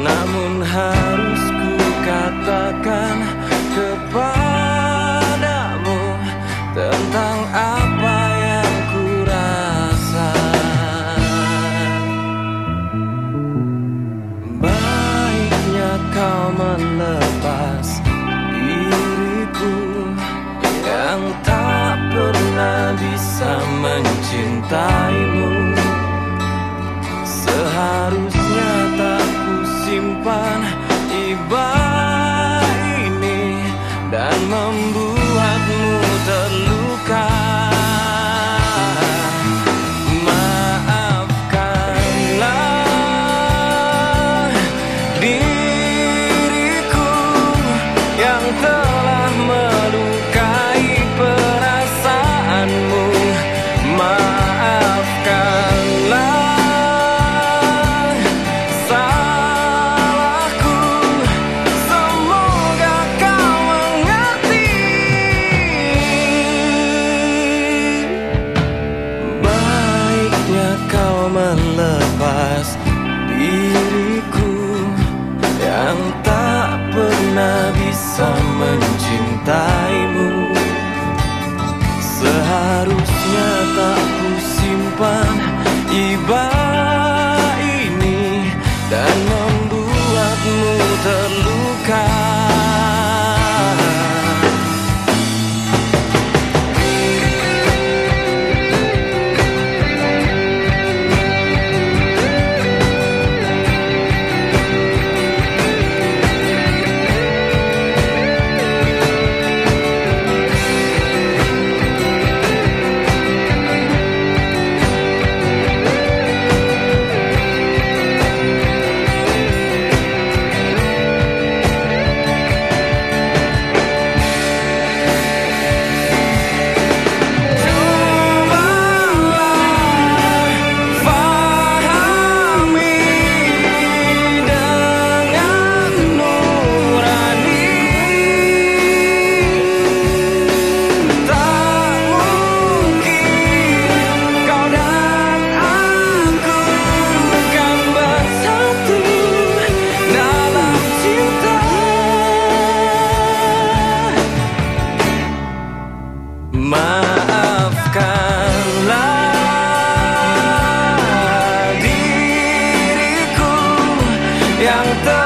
Namun harus ku katakan kepadamu Tentang apa yang ku rasa Baiknya kau melepas diriku Yang tak pernah bisa mencintaimu telah melukai perasaanmu. Maafkanlah salahku. Semoga kau mengerti. Baiknya kau melepas pernah bisa yang telah